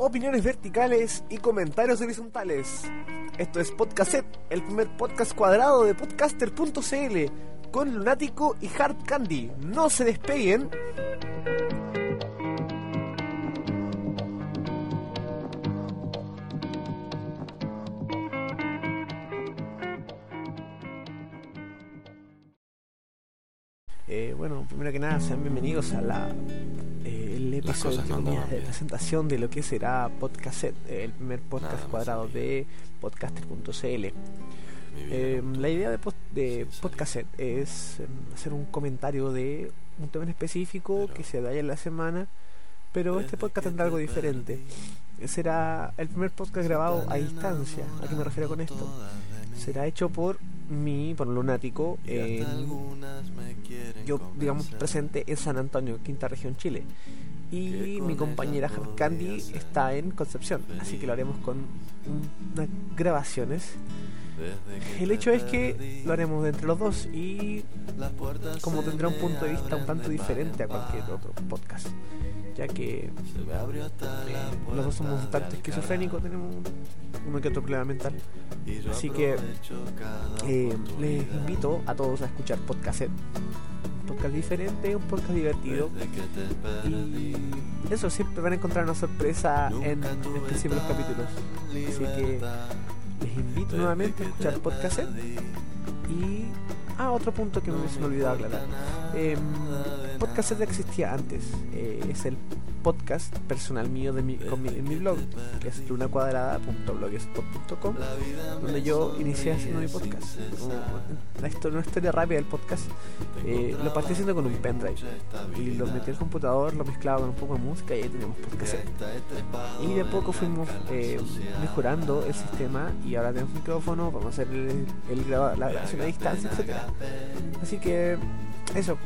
opiniones verticales y comentarios horizontales. Esto es Podcastet, el primer podcast cuadrado de podcaster.cl con Lunático y Hard Candy. No se despeguen. Eh, bueno, primero que nada, sean bienvenidos a la eh, el episodio de presentación de lo que será Podcastet, el primer podcast cuadrado de podcaster.cl. Eh, la idea de, de Podcastet es em, hacer un comentario de un tema en específico que se da en la semana, pero este podcast tendrá algo diferente. Será el primer podcast grabado a distancia. ¿A qué me refiero con esto? Será hecho por mí, por Lunático, yo, digamos, presente en San Antonio, quinta región Chile. Y mi compañera Candy está en Concepción, así que lo haremos con unas grabaciones. El hecho es que lo haremos entre los dos y como tendrá un punto de vista un tanto diferente a cualquier otro podcast ya que eh, los dos somos un tanto esquizofrénicos, tenemos uno que otro problema mental. Así que eh, les invito a todos a escuchar podcast podcast diferente, un podcast divertido. Y eso, siempre van a encontrar una sorpresa en, en principio de los capítulos. Así que les invito nuevamente a escuchar podcast y Ah, otro punto que me, se me olvidó aclarar. Eh, podcast existía antes. Eh, es el podcast personal mío de mi, en mi blog, que es lunacuadrada.blogspot.com, donde yo inicié haciendo mi podcast. La historia, una historia rápida del podcast. Eh, lo partí haciendo con un pendrive y lo metí al computador, lo mezclaba con un poco de música y ahí teníamos podcast. Y de poco fuimos eh, mejorando el sistema y ahora tenemos micrófono, vamos a hacer el, el la grabación a distancia, etcétera Así que eso,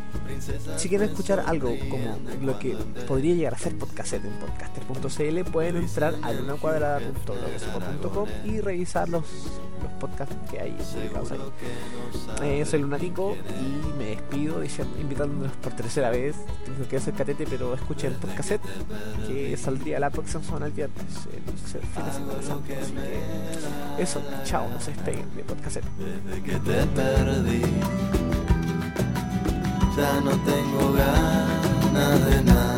si quieren escuchar algo como lo que podría llegar a ser podcast en podcaster.cl, pueden entrar a lunacuadrada.blogspot.com y revisar los, los podcasts que hay publicados ahí. Eh, soy Lunatico y me despido diciendo, invitándonos por tercera vez. Tengo que hacer catete, pero escuchen el podcast que saldría la próxima semana el viernes, el fin de semana. Así que eso, chao, no se despeguen de podcast. Ya no tengo ganas de nada.